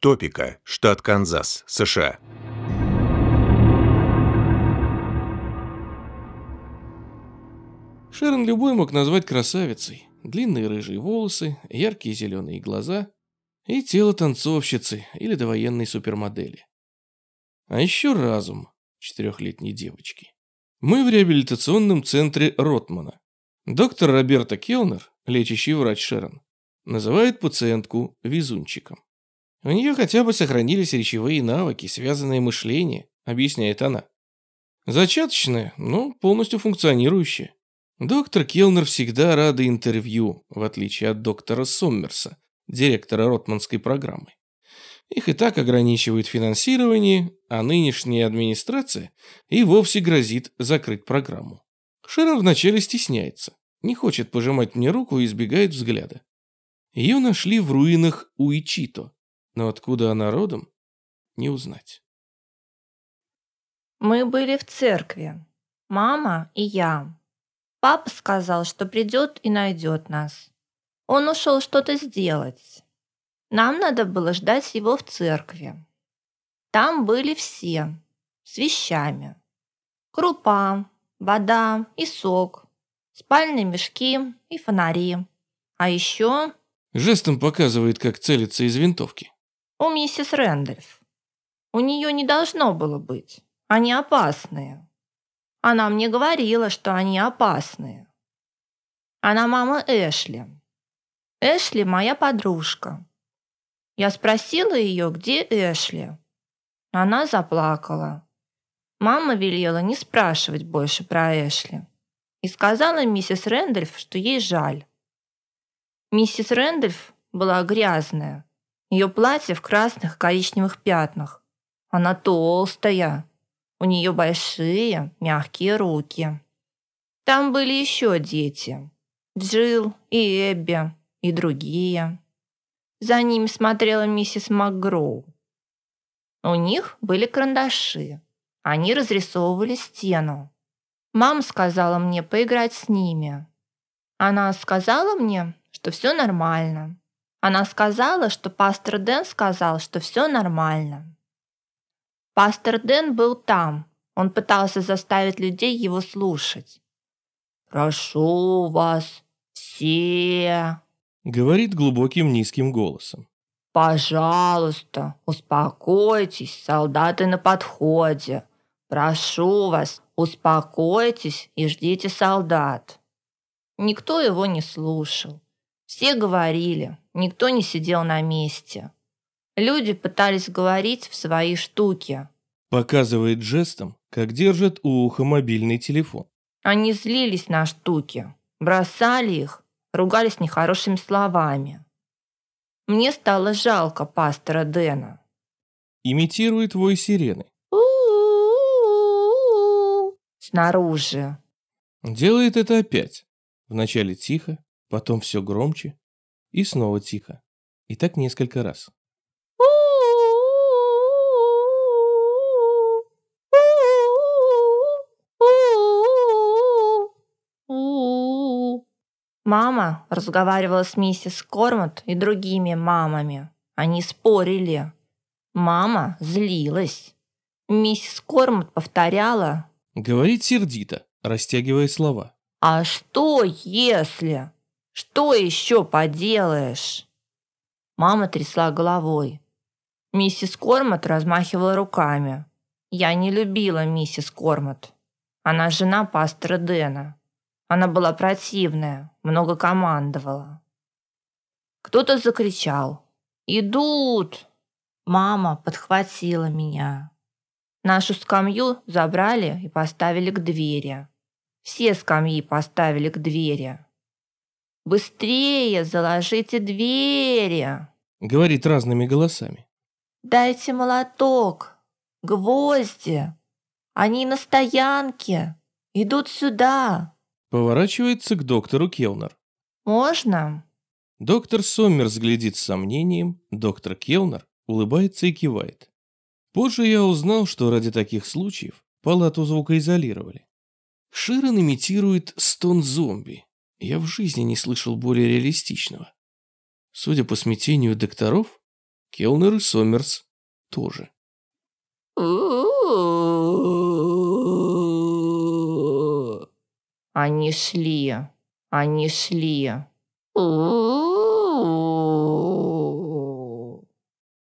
Топика, штат Канзас, США. Шерон любой мог назвать красавицей. Длинные рыжие волосы, яркие зеленые глаза и тело танцовщицы или довоенной супермодели. А еще разум четырехлетней девочки. Мы в реабилитационном центре Ротмана. Доктор Роберта Келнер, лечащий врач Шерон, называет пациентку везунчиком. У нее хотя бы сохранились речевые навыки, связанные мышление, объясняет она. Зачаточное, но полностью функционирующее. Доктор Келнер всегда рада интервью, в отличие от доктора Соммерса, директора Ротманской программы. Их и так ограничивает финансирование, а нынешняя администрация и вовсе грозит закрыть программу. Шерон вначале стесняется, не хочет пожимать мне руку и избегает взгляда. Ее нашли в руинах Уичито, но откуда она родом, не узнать. Мы были в церкви, мама и я. Папа сказал, что придет и найдет нас. Он ушел что-то сделать. Нам надо было ждать его в церкви. Там были все, с вещами. Крупа, вода и сок, спальные мешки и фонари. А еще... Жестом показывает, как целиться из винтовки. У миссис Рэндольф. У нее не должно было быть. Они опасные. Она мне говорила, что они опасные. Она мама Эшли. Эшли моя подружка. Я спросила ее, где Эшли. Она заплакала. Мама велела не спрашивать больше про Эшли. И сказала миссис Рэндольф, что ей жаль. Миссис Рэндольф была грязная. Ее платье в красных коричневых пятнах. Она толстая. У нее большие, мягкие руки. Там были еще дети. Джилл и Эбби и другие. За ними смотрела миссис МакГроу. У них были карандаши. Они разрисовывали стену. Мама сказала мне поиграть с ними. Она сказала мне, что все нормально. Она сказала, что пастор Дэн сказал, что все нормально. Пастор Дэн был там. Он пытался заставить людей его слушать. «Прошу вас, все!» Говорит глубоким низким голосом. «Пожалуйста, успокойтесь, солдаты на подходе. Прошу вас, успокойтесь и ждите солдат». Никто его не слушал. Все говорили, никто не сидел на месте. Люди пытались говорить в свои штуки. Показывает жестом, как держит у уха мобильный телефон. Они злились на штуки, бросали их, ругались нехорошими словами. Мне стало жалко пастора Дэна. Имитирует вой сирены. Снаружи. Делает это опять. Вначале тихо, потом все громче и снова тихо. И так несколько раз. Мама разговаривала с миссис Кормот и другими мамами. Они спорили. Мама злилась. Миссис Кормот повторяла. Говорит сердито, растягивая слова. «А что если? Что еще поделаешь?» Мама трясла головой. Миссис Кормот размахивала руками. Я не любила миссис Кормот. Она жена пастора Дэна. Она была противная, много командовала. Кто-то закричал «Идут!» Мама подхватила меня. Нашу скамью забрали и поставили к двери. Все скамьи поставили к двери. «Быстрее заложите двери!» Говорит разными голосами. «Дайте молоток, гвозди. Они на стоянке. Идут сюда!» Поворачивается к доктору Келнер. «Можно?» Доктор Соммерс глядит с сомнением, доктор Келнер улыбается и кивает. Позже я узнал, что ради таких случаев палату звукоизолировали. Широн имитирует стон зомби. Я в жизни не слышал более реалистичного. Судя по смятению докторов, Келнер и Сомерс тоже. Они шли, они шли.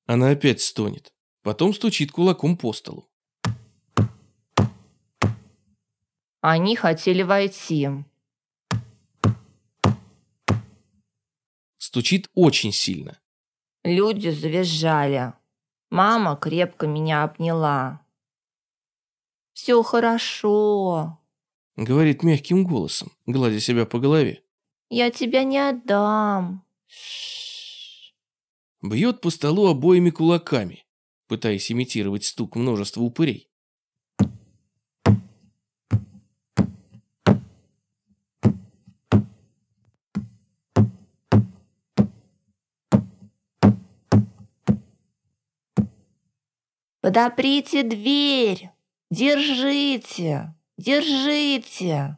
Она опять стонет. Потом стучит кулаком по столу. Они хотели войти. Стучит очень сильно. Люди завизжали. Мама крепко меня обняла. «Все хорошо. Говорит мягким голосом, гладя себя по голове. Я тебя не отдам. Ш Бьет по столу обоими кулаками, пытаясь имитировать стук множества упырей. Подоприте дверь. Держите. Держите.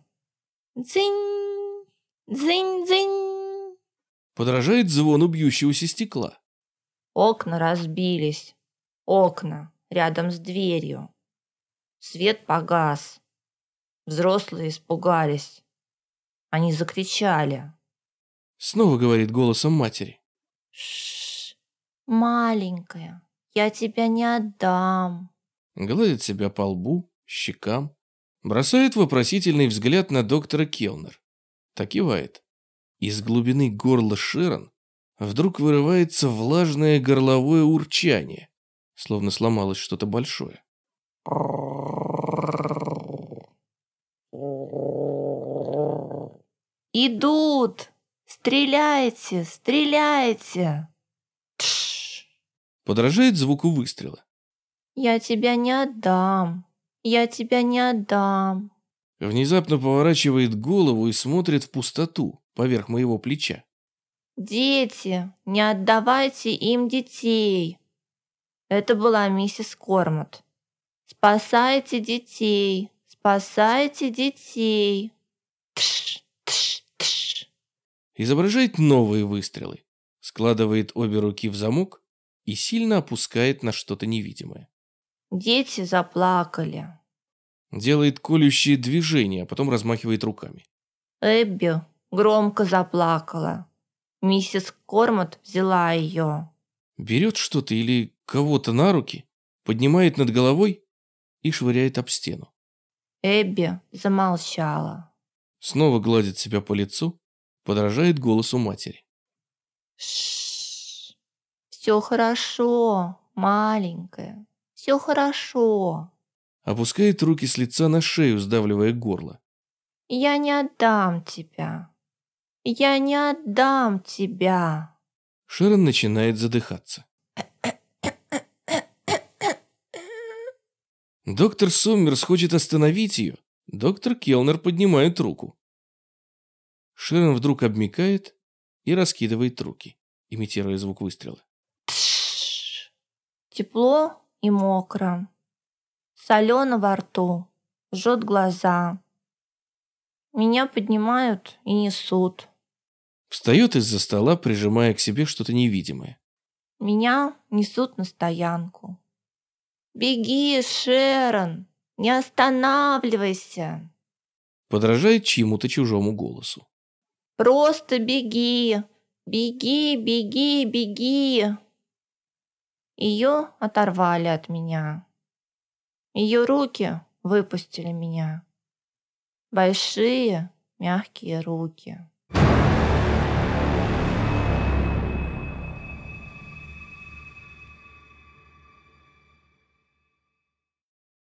Дзынь. Дзынь, дзынь. Подражает звону бьющегося стекла. Окна разбились. Окна рядом с дверью. Свет погас. Взрослые испугались. Они закричали. Снова говорит голосом матери. Шш, маленькая, я тебя не отдам. Гладит себя по лбу, щекам. Бросает вопросительный взгляд на доктора Келнер. Так кивает. Из глубины горла Шерон вдруг вырывается влажное горловое урчание, словно сломалось что-то большое. Идут! Стреляйте! Стреляйте! Подражает звуку выстрела. Я тебя не отдам. Я тебя не отдам. Внезапно поворачивает голову и смотрит в пустоту поверх моего плеча. Дети, не отдавайте им детей. Это была миссис Кормот. Спасайте детей, спасайте детей. Тш, тш, тш. Изображает новые выстрелы. Складывает обе руки в замок и сильно опускает на что-то невидимое. Дети заплакали. Делает колющие движения, а потом размахивает руками. Эбби громко заплакала. Миссис Кормот взяла ее. Берет что-то или кого-то на руки, поднимает над головой и швыряет об стену. Эбби замолчала. Снова гладит себя по лицу, подражает голосу матери. Шш. Все хорошо, маленькая. Все хорошо. Опускает руки с лица на шею, сдавливая горло. Я не отдам тебя. Я не отдам тебя. Шерон начинает задыхаться. Доктор Соммерс хочет остановить ее. Доктор Келнер поднимает руку. Шерон вдруг обмикает и раскидывает руки, имитируя звук выстрела. Тепло и мокро. Солено во рту. Жжет глаза. Меня поднимают и несут. Встает из-за стола, прижимая к себе что-то невидимое. Меня несут на стоянку. «Беги, Шерон! Не останавливайся! Подражает чьему-то чужому голосу. Просто беги! Беги, беги, беги!» Ее оторвали от меня. Ее руки выпустили меня. Большие, мягкие руки.